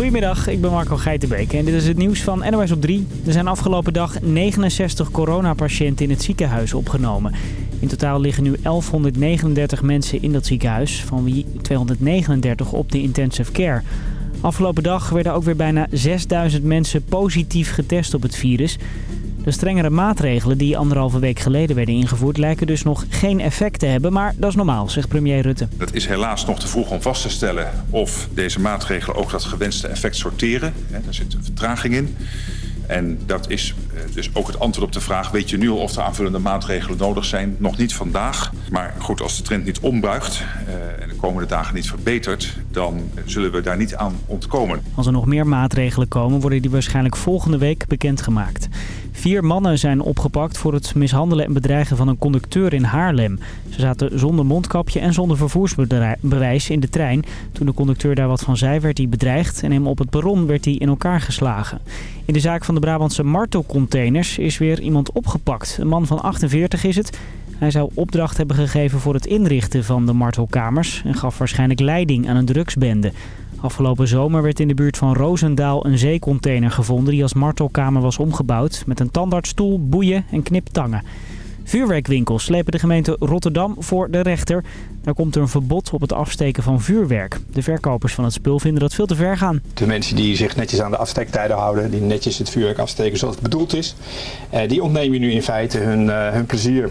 Goedemiddag, ik ben Marco Geitenbeek en dit is het nieuws van NOS op 3. Er zijn afgelopen dag 69 coronapatiënten in het ziekenhuis opgenomen. In totaal liggen nu 1139 mensen in dat ziekenhuis, van wie 239 op de intensive care. Afgelopen dag werden ook weer bijna 6000 mensen positief getest op het virus. De strengere maatregelen die anderhalve week geleden werden ingevoerd... lijken dus nog geen effect te hebben, maar dat is normaal, zegt premier Rutte. Het is helaas nog te vroeg om vast te stellen of deze maatregelen ook dat gewenste effect sorteren. Daar zit een vertraging in. En dat is eh, dus ook het antwoord op de vraag... weet je nu al of er aanvullende maatregelen nodig zijn? Nog niet vandaag. Maar goed, als de trend niet ombuigt uh, en de komende dagen niet verbetert... dan zullen we daar niet aan ontkomen. Als er nog meer maatregelen komen... worden die waarschijnlijk volgende week bekendgemaakt. Vier mannen zijn opgepakt voor het mishandelen en bedreigen van een conducteur in Haarlem. Ze zaten zonder mondkapje en zonder vervoersbewijs in de trein. Toen de conducteur daar wat van zei werd hij bedreigd en hem op het perron werd hij in elkaar geslagen. In de zaak van de Brabantse martelcontainers is weer iemand opgepakt. Een man van 48 is het. Hij zou opdracht hebben gegeven voor het inrichten van de martelkamers en gaf waarschijnlijk leiding aan een drugsbende. Afgelopen zomer werd in de buurt van Roosendaal een zeecontainer gevonden die als martelkamer was omgebouwd met een tandartsstoel, boeien en kniptangen. Vuurwerkwinkels slepen de gemeente Rotterdam voor de rechter. Daar komt er een verbod op het afsteken van vuurwerk. De verkopers van het spul vinden dat veel te ver gaan. De mensen die zich netjes aan de afsteektijden houden, die netjes het vuurwerk afsteken zoals het bedoeld is, eh, die ontnemen je nu in feite hun, uh, hun plezier.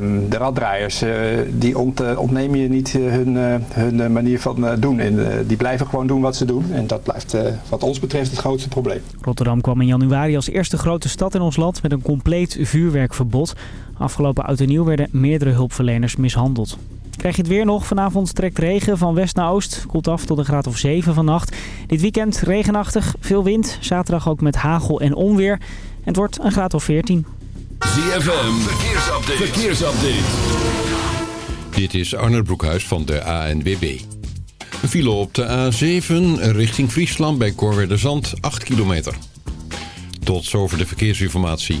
Um, de raddraaiers, uh, die ont, ontnemen je niet hun, hun manier van doen. En die blijven gewoon doen wat ze doen. En dat blijft wat ons betreft het grootste probleem. Rotterdam kwam in januari als eerste grote stad in ons land met een compleet vuurwerkverbod. Afgelopen oud en nieuw werden meerdere hulpverleners mishandeld. Krijg je het weer nog? Vanavond trekt regen van west naar oost. Koelt af tot een graad of 7 vannacht. Dit weekend regenachtig, veel wind. Zaterdag ook met hagel en onweer. En het wordt een graad of 14. ZFM, verkeersupdate. verkeersupdate. Dit is Arnold Broekhuis van de ANWB. Een file op de A7 richting Friesland bij Zand 8 kilometer. Tot zover de verkeersinformatie.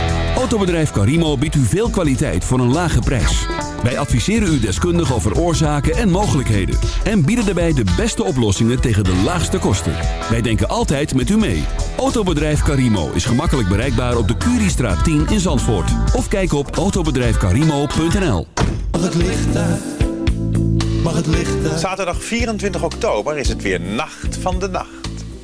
Autobedrijf Carimo biedt u veel kwaliteit voor een lage prijs. Wij adviseren u deskundig over oorzaken en mogelijkheden. En bieden daarbij de beste oplossingen tegen de laagste kosten. Wij denken altijd met u mee. Autobedrijf Carimo is gemakkelijk bereikbaar op de Curiestraat 10 in Zandvoort. Of kijk op autobedrijfcarimo.nl Mag het licht uit? Mag het licht uit? Zaterdag 24 oktober is het weer Nacht van de Nacht.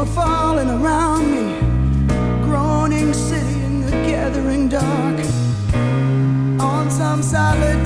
were falling around me, groaning city in the gathering dark. On some solid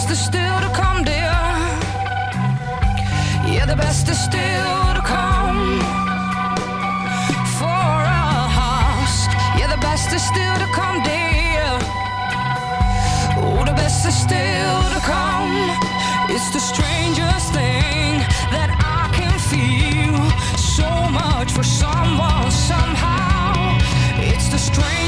bästa still to come, dear. Yeah, the best is still to come for our house. Yeah, the best is still to come, dear. Oh, the best is still to come. It's the strangest thing that I can feel. So much for someone, somehow. It's the strangest.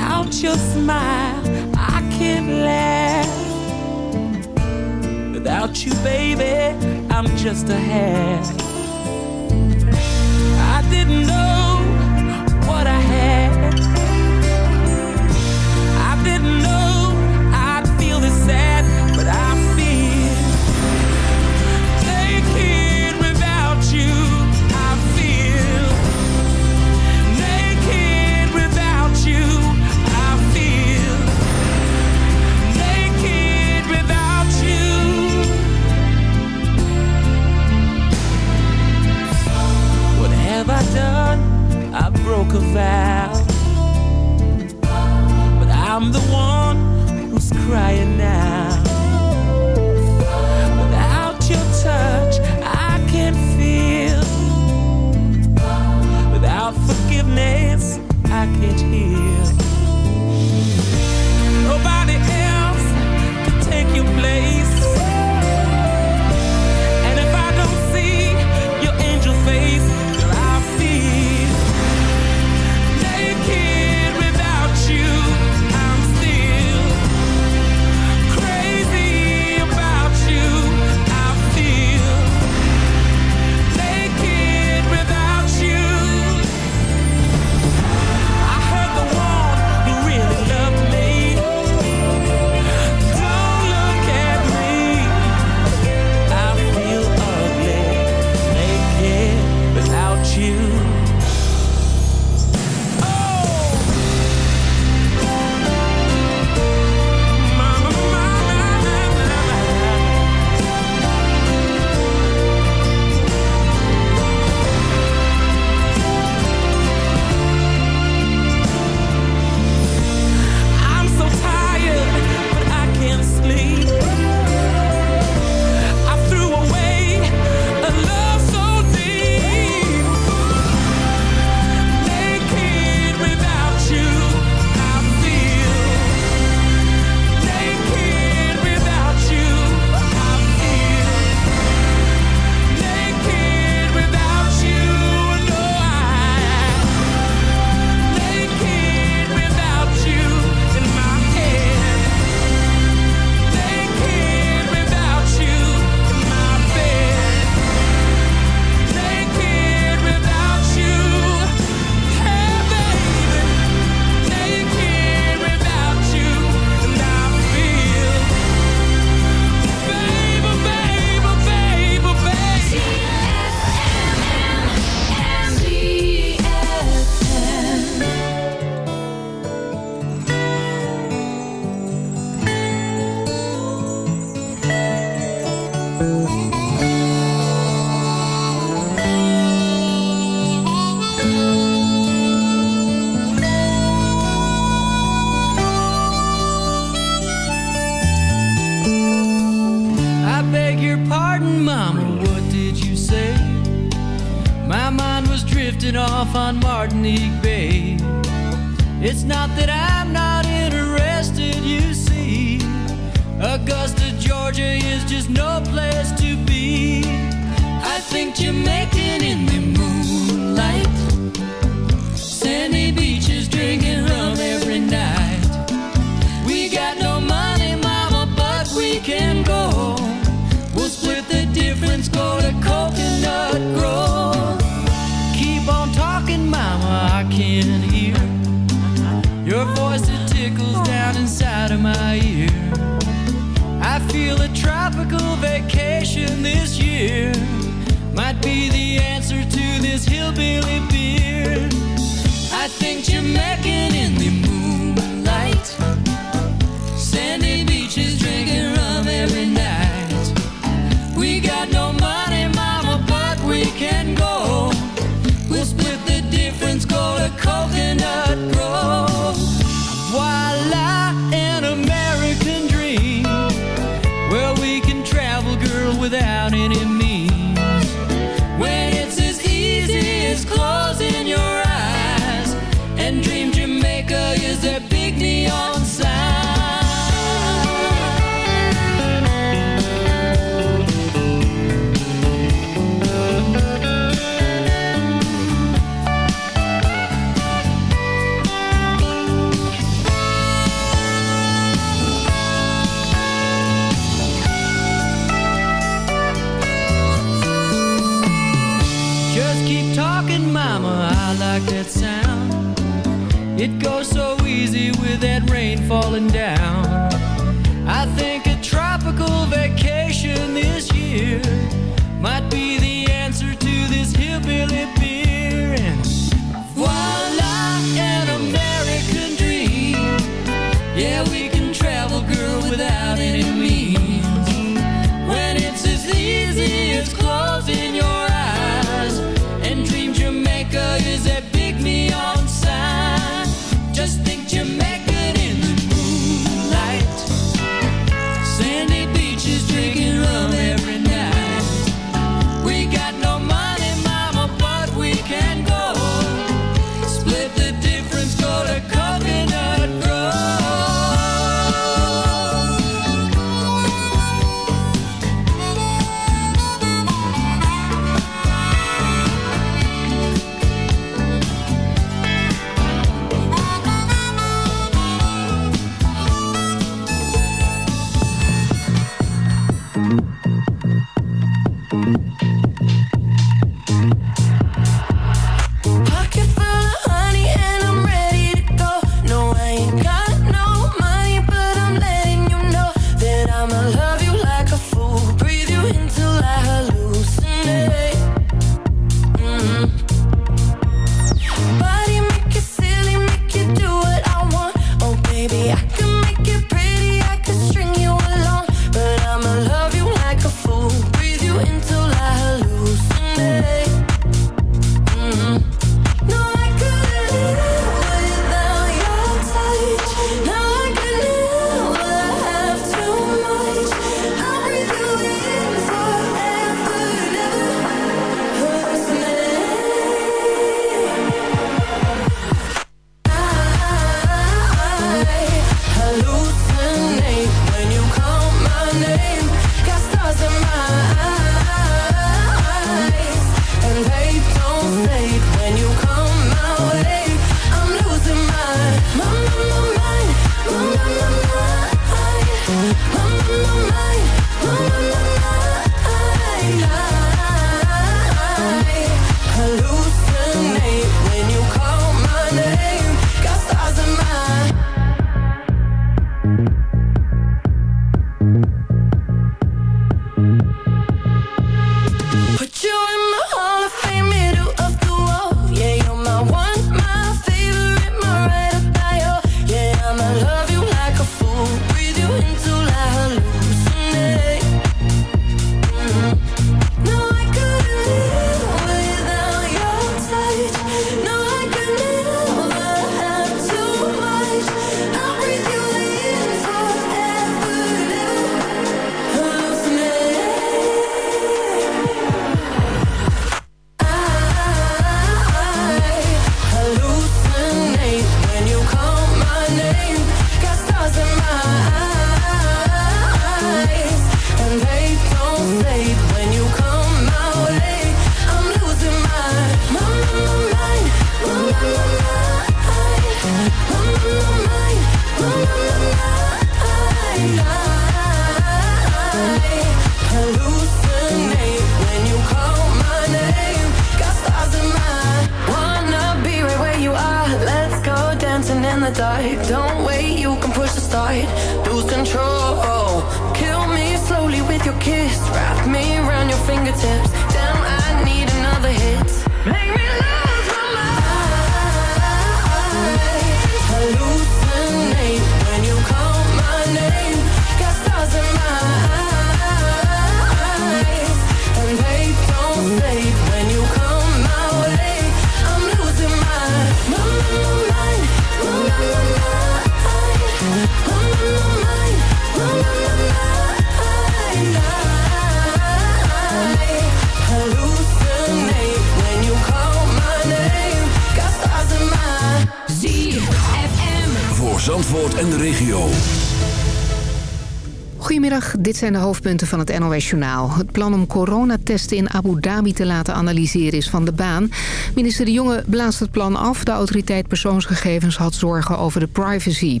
Dit zijn de hoofdpunten van het NOS-journaal. Het plan om coronatesten in Abu Dhabi te laten analyseren is van de baan. Minister De Jonge blaast het plan af. De autoriteit persoonsgegevens had zorgen over de privacy.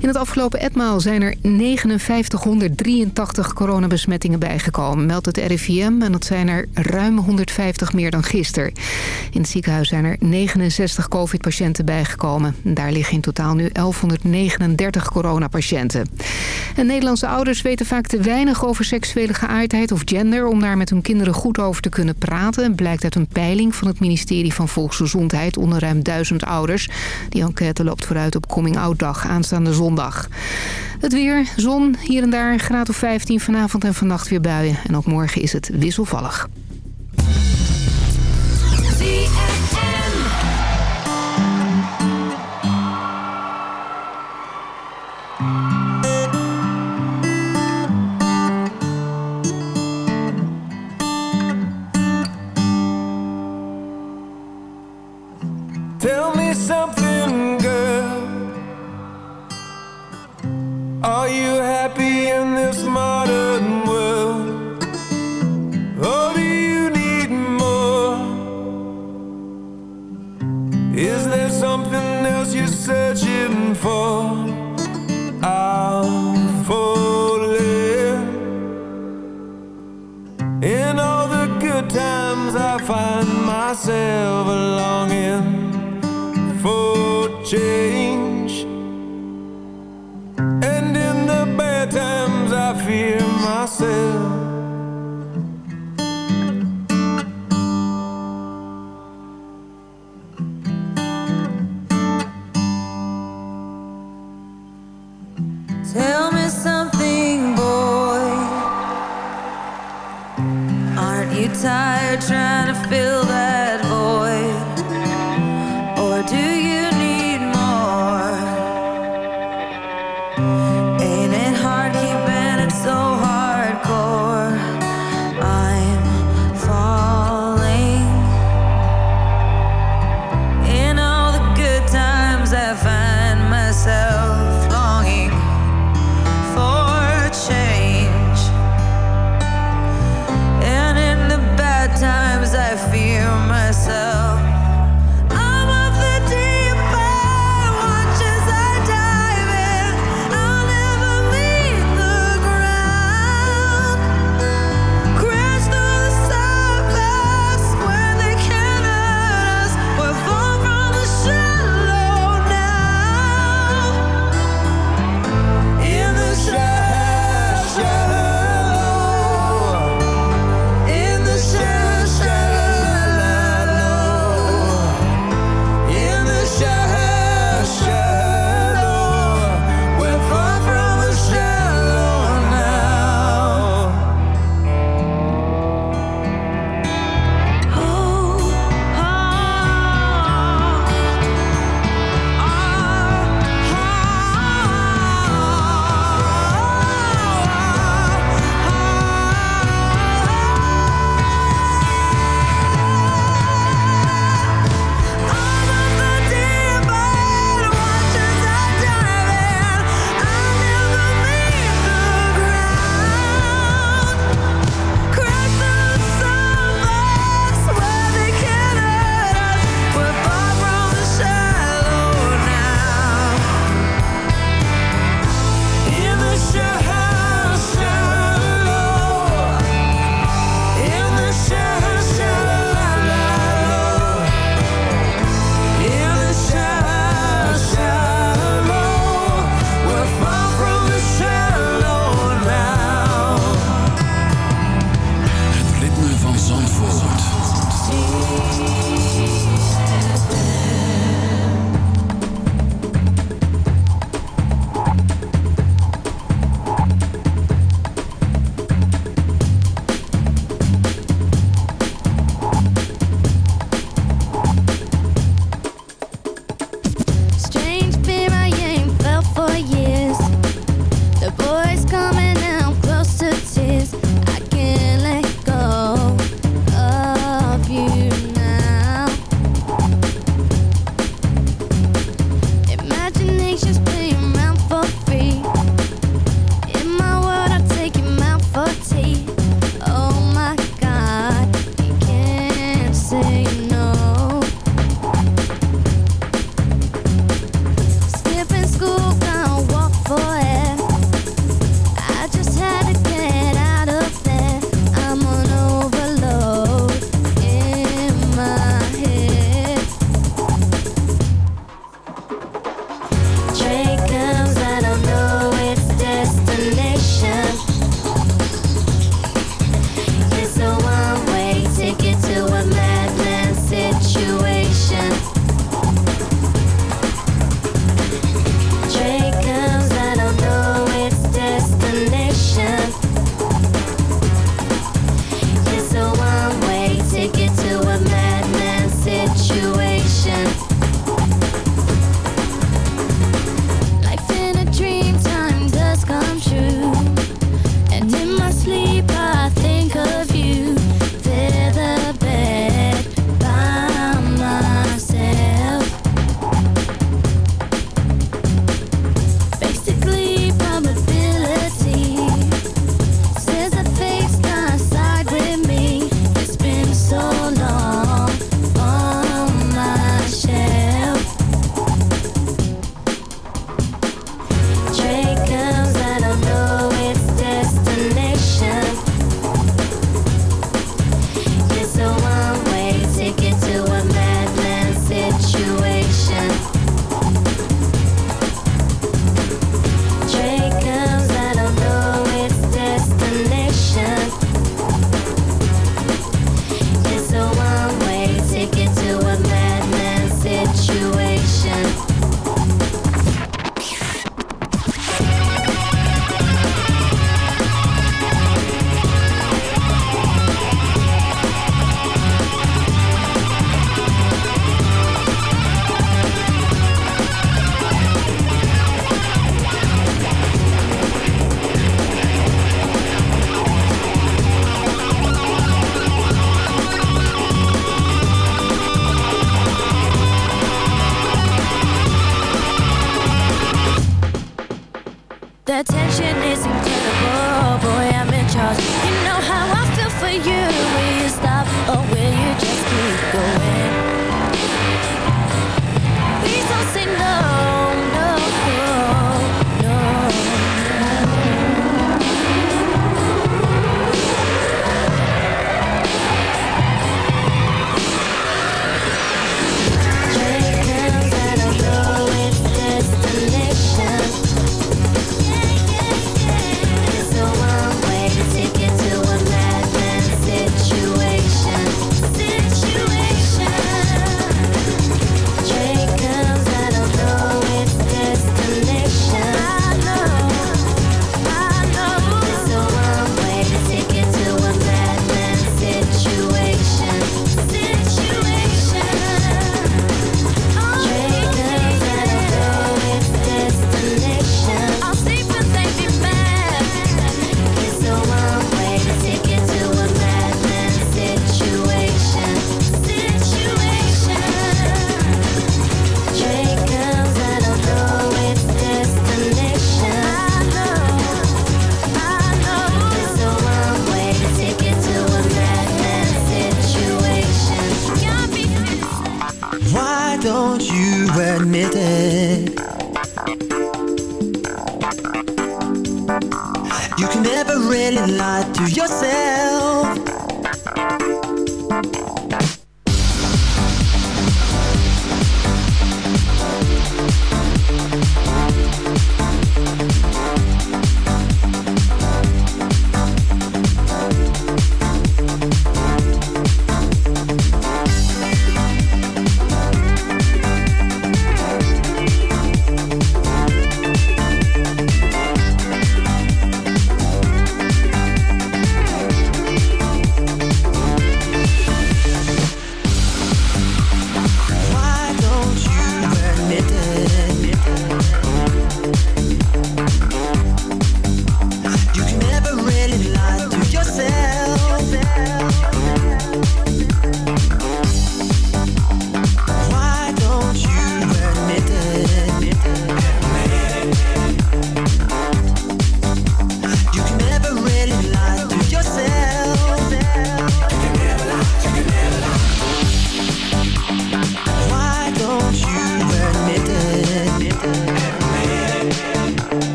In het afgelopen etmaal zijn er 5983 coronabesmettingen bijgekomen, meldt het RIVM. En dat zijn er ruim 150 meer dan gisteren. In het ziekenhuis zijn er 69 covid-patiënten bijgekomen. Daar liggen in totaal nu 1139 coronapatiënten. En Nederlandse ouders weten vaak te weinig over seksuele geaardheid of gender... om daar met hun kinderen goed over te kunnen praten. Blijkt uit een peiling van het ministerie van Volksgezondheid... onder ruim duizend ouders. Die enquête loopt vooruit op Coming Out Dag aanstaande zondag. Het weer, zon, hier en daar, graad of 15 vanavond en vannacht weer buien. En ook morgen is het wisselvallig.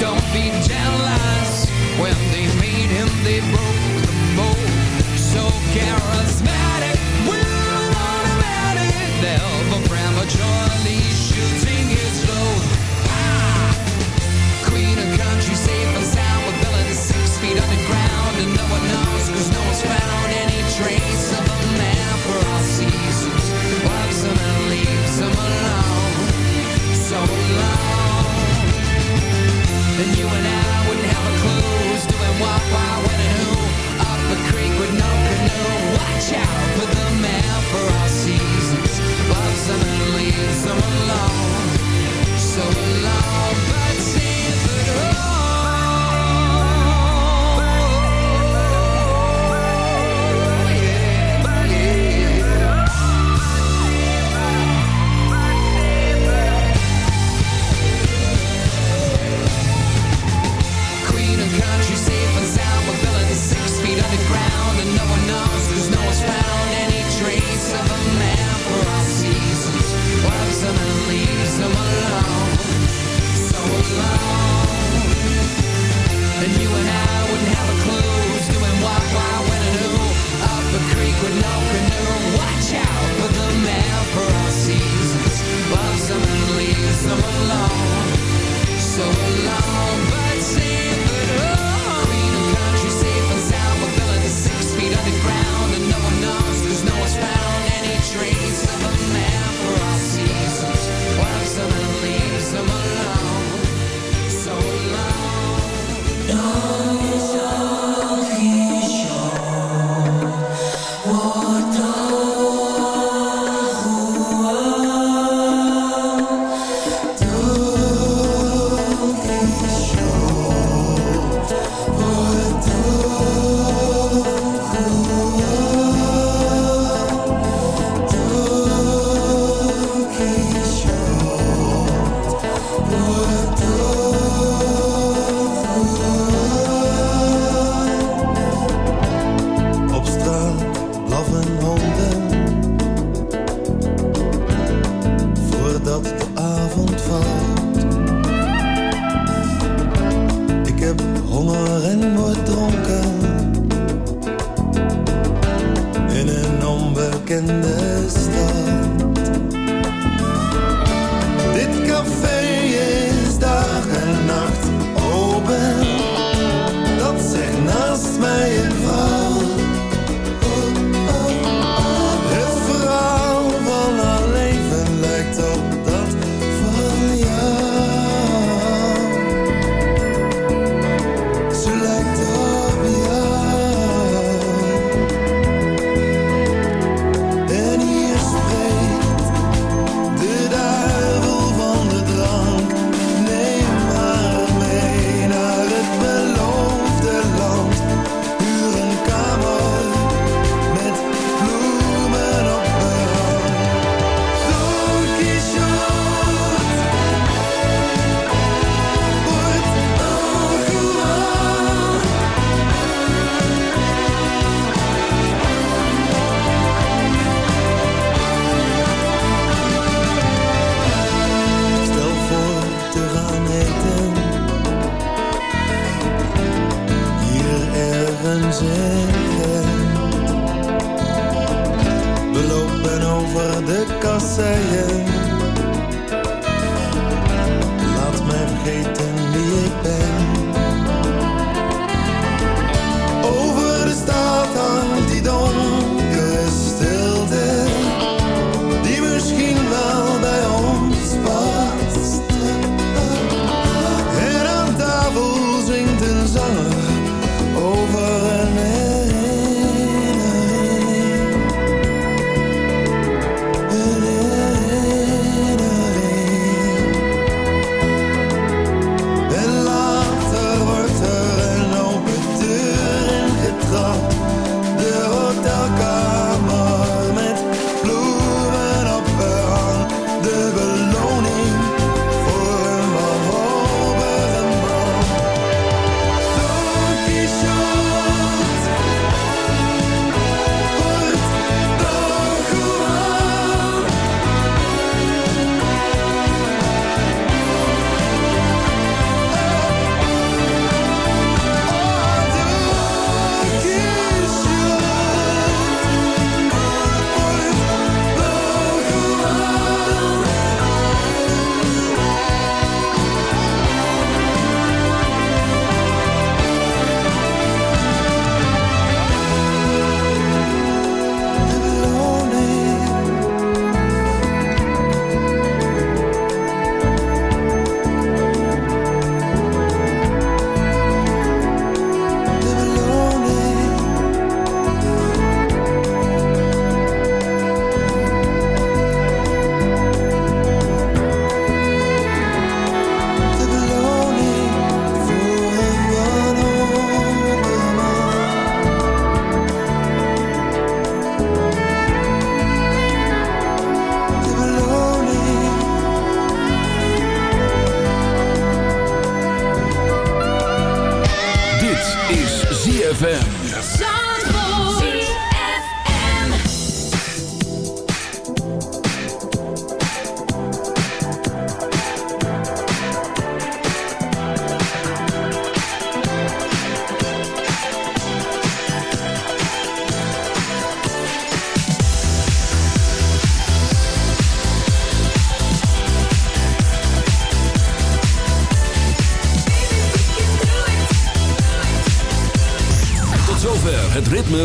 don't be jealous. When they made him, they broke the mold. So charismatic, will automatic, never prematurely shooting his load. Ah! Queen of country, safe and sound, with villains six feet underground, and no one knows, cause no one's found any trace And you and I wouldn't have a clue who's doing what, why, when, and who. Up a creek with no canoe. Watch out for the man for all seasons. Loves him and leaves him alone, so alone. Underground, and no one knows, cause no one's found any trace of a man for all seasons. Loves him and leaves him